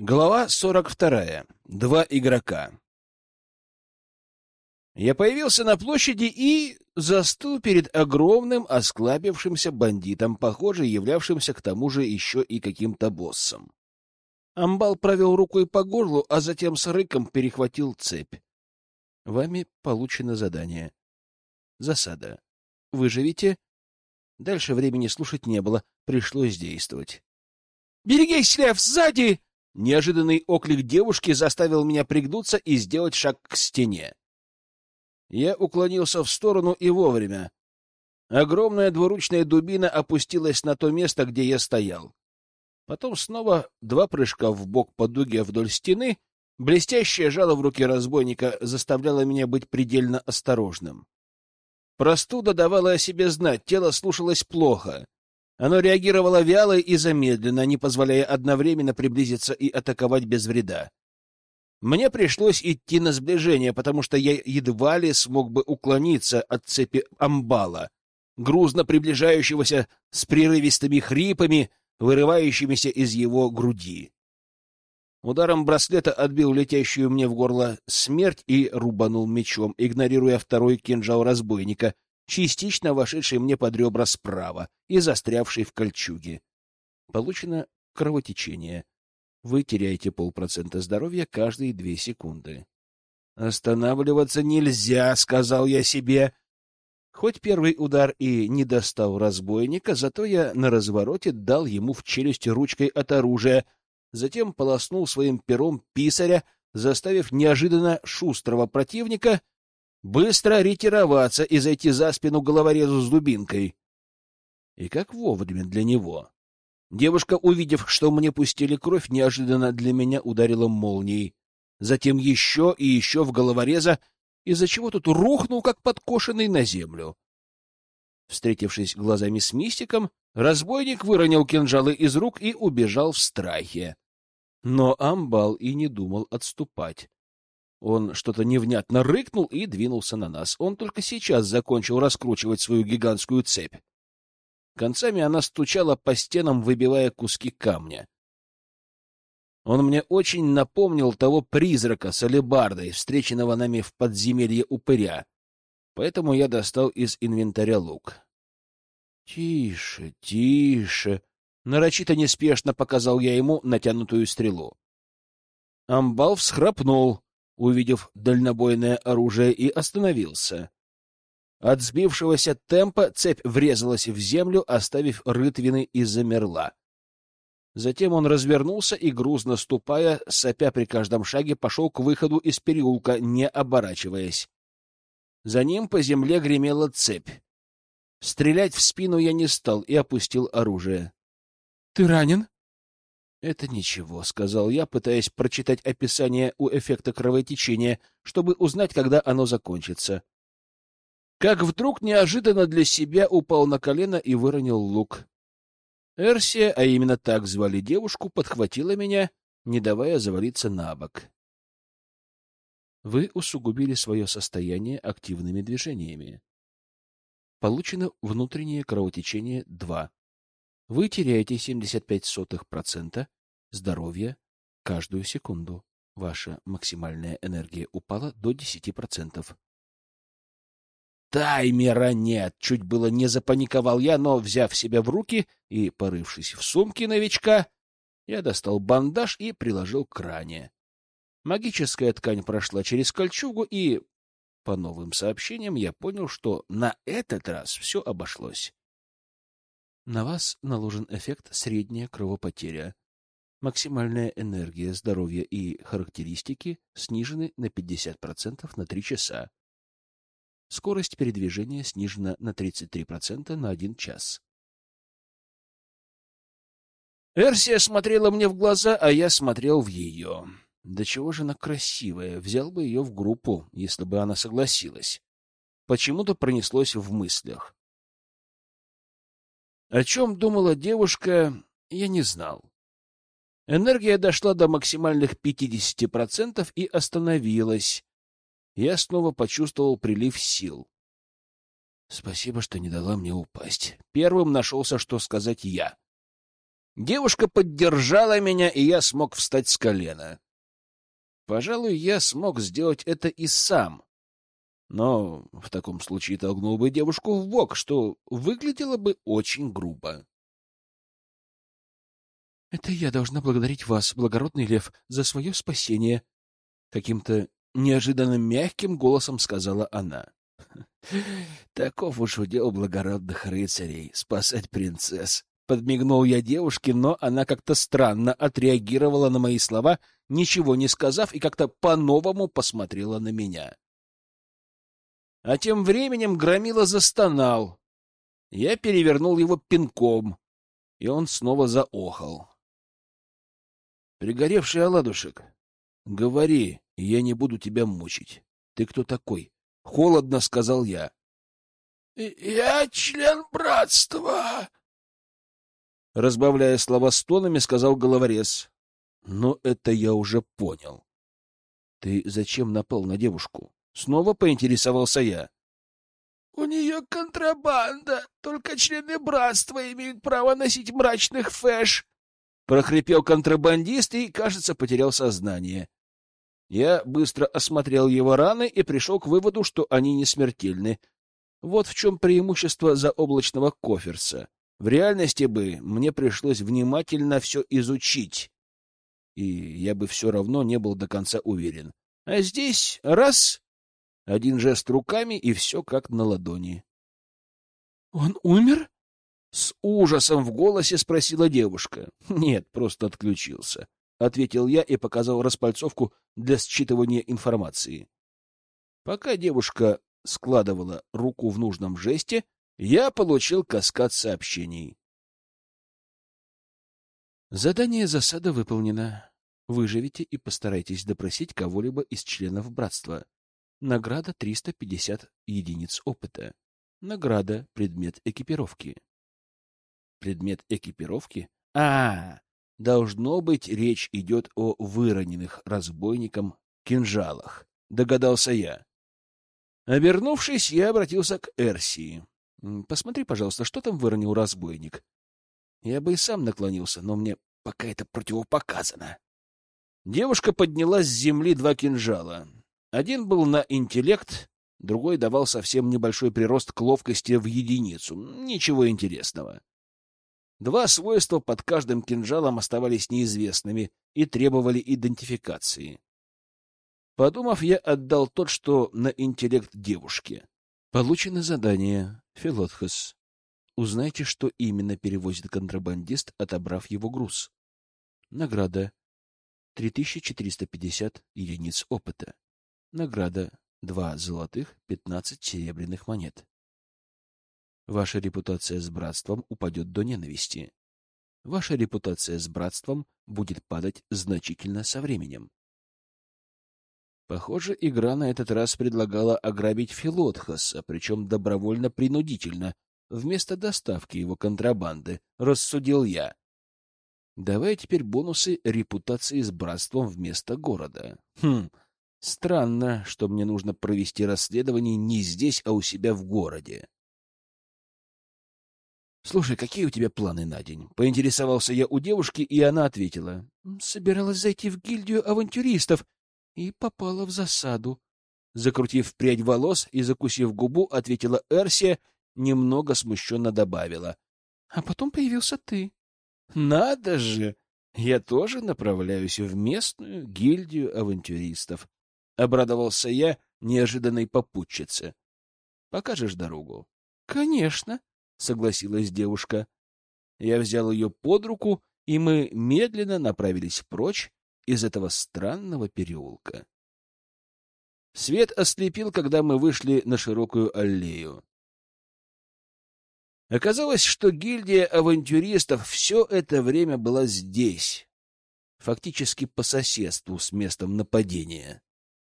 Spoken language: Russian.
Глава 42. Два игрока. Я появился на площади и застыл перед огромным осклабившимся бандитом, похоже, являвшимся к тому же еще и каким-то боссом. Амбал провел рукой по горлу, а затем с рыком перехватил цепь. Вами получено задание. Засада. Выживите. Дальше времени слушать не было, пришлось действовать. «Берегись, Лев, сзади!» Неожиданный оклик девушки заставил меня пригнуться и сделать шаг к стене. Я уклонился в сторону и вовремя. Огромная двуручная дубина опустилась на то место, где я стоял. Потом снова два прыжка в бок по дуге вдоль стены. Блестящее жало в руке разбойника заставляло меня быть предельно осторожным. Простуда давала о себе знать, тело слушалось плохо. Оно реагировало вяло и замедленно, не позволяя одновременно приблизиться и атаковать без вреда. Мне пришлось идти на сближение, потому что я едва ли смог бы уклониться от цепи амбала, грузно приближающегося с прерывистыми хрипами, вырывающимися из его груди. Ударом браслета отбил летящую мне в горло смерть и рубанул мечом, игнорируя второй кинжал разбойника — частично вошедший мне под ребра справа и застрявший в кольчуге. Получено кровотечение. Вы теряете полпроцента здоровья каждые две секунды. «Останавливаться нельзя», — сказал я себе. Хоть первый удар и не достал разбойника, зато я на развороте дал ему в челюсть ручкой от оружия, затем полоснул своим пером писаря, заставив неожиданно шустрого противника — быстро ретироваться и зайти за спину головорезу с дубинкой. И как вовремя для него. Девушка, увидев, что мне пустили кровь, неожиданно для меня ударила молнией. Затем еще и еще в головореза, из-за чего тут рухнул, как подкошенный, на землю. Встретившись глазами с мистиком, разбойник выронил кинжалы из рук и убежал в страхе. Но Амбал и не думал отступать. Он что-то невнятно рыкнул и двинулся на нас. Он только сейчас закончил раскручивать свою гигантскую цепь. Концами она стучала по стенам, выбивая куски камня. Он мне очень напомнил того призрака с алебардой, встреченного нами в подземелье упыря. Поэтому я достал из инвентаря лук. — Тише, тише! — нарочито неспешно показал я ему натянутую стрелу. Амбал всхрапнул, увидев дальнобойное оружие, и остановился. От сбившегося темпа цепь врезалась в землю, оставив рытвины и замерла. Затем он развернулся и, грузно ступая, сопя при каждом шаге, пошел к выходу из переулка, не оборачиваясь. За ним по земле гремела цепь. Стрелять в спину я не стал и опустил оружие. — Ты ранен? «Это ничего», — сказал я, пытаясь прочитать описание у эффекта кровотечения, чтобы узнать, когда оно закончится. Как вдруг неожиданно для себя упал на колено и выронил лук. Эрсия, а именно так звали девушку, подхватила меня, не давая завалиться на бок. Вы усугубили свое состояние активными движениями. Получено внутреннее кровотечение 2. Вы теряете 75% здоровья каждую секунду. Ваша максимальная энергия упала до 10%. Таймера нет! Чуть было не запаниковал я, но, взяв себя в руки и порывшись в сумке новичка, я достал бандаж и приложил к ране. Магическая ткань прошла через кольчугу, и, по новым сообщениям, я понял, что на этот раз все обошлось. На вас наложен эффект средняя кровопотеря. Максимальная энергия, здоровье и характеристики снижены на 50% на 3 часа. Скорость передвижения снижена на 33% на 1 час. Эрсия смотрела мне в глаза, а я смотрел в ее. Да чего же она красивая, взял бы ее в группу, если бы она согласилась. Почему-то пронеслось в мыслях. О чем думала девушка, я не знал. Энергия дошла до максимальных 50% и остановилась. Я снова почувствовал прилив сил. Спасибо, что не дала мне упасть. Первым нашелся, что сказать я. Девушка поддержала меня, и я смог встать с колена. Пожалуй, я смог сделать это и сам. Но в таком случае толкнул бы девушку в бок, что выглядело бы очень грубо. — Это я должна благодарить вас, благородный лев, за свое спасение, — каким-то неожиданно мягким голосом сказала она. — Таков уж удел благородных рыцарей — спасать принцесс. Подмигнул я девушке, но она как-то странно отреагировала на мои слова, ничего не сказав, и как-то по-новому посмотрела на меня. А тем временем Громила застонал. Я перевернул его пинком, и он снова заохал. Пригоревший оладушек, говори, я не буду тебя мучить. Ты кто такой? Холодно сказал я. Я член братства. Разбавляя слова стонами, сказал головорез. Но это я уже понял. Ты зачем напал на девушку? Снова поинтересовался я. У нее контрабанда. Только члены братства имеют право носить мрачных фэш прохрипел контрабандист и, кажется, потерял сознание. Я быстро осмотрел его раны и пришел к выводу, что они не смертельны. Вот в чем преимущество заоблачного коферса. В реальности бы мне пришлось внимательно все изучить, и я бы все равно не был до конца уверен. А здесь раз — один жест руками, и все как на ладони. — Он умер? С ужасом в голосе спросила девушка. Нет, просто отключился, ответил я и показал распальцовку для считывания информации. Пока девушка складывала руку в нужном жесте, я получил каскад сообщений. Задание засада выполнено. Выживите и постарайтесь допросить кого-либо из членов братства. Награда 350 единиц опыта. Награда предмет экипировки. Предмет экипировки? А, должно быть, речь идет о выроненных разбойником кинжалах, догадался я. Обернувшись, я обратился к Эрсии. Посмотри, пожалуйста, что там выронил разбойник. Я бы и сам наклонился, но мне пока это противопоказано. Девушка подняла с земли два кинжала. Один был на интеллект, другой давал совсем небольшой прирост к ловкости в единицу. Ничего интересного. Два свойства под каждым кинжалом оставались неизвестными и требовали идентификации. Подумав, я отдал тот, что на интеллект девушки. Получено задание. Филотхос. Узнайте, что именно перевозит контрабандист, отобрав его груз. Награда. 3450 единиц опыта. Награда. Два золотых, 15 серебряных монет. Ваша репутация с братством упадет до ненависти. Ваша репутация с братством будет падать значительно со временем. Похоже, игра на этот раз предлагала ограбить Филотхаса, причем добровольно-принудительно, вместо доставки его контрабанды, рассудил я. Давай теперь бонусы репутации с братством вместо города. Хм, странно, что мне нужно провести расследование не здесь, а у себя в городе. «Слушай, какие у тебя планы на день?» Поинтересовался я у девушки, и она ответила. «Собиралась зайти в гильдию авантюристов и попала в засаду». Закрутив прядь волос и закусив губу, ответила Эрсия, немного смущенно добавила. «А потом появился ты». «Надо же! Я тоже направляюсь в местную гильдию авантюристов», — обрадовался я неожиданной попутчице. «Покажешь дорогу?» «Конечно», — согласилась девушка. Я взял ее под руку, и мы медленно направились прочь из этого странного переулка. Свет ослепил, когда мы вышли на широкую аллею. Оказалось, что гильдия авантюристов все это время была здесь, фактически по соседству с местом нападения.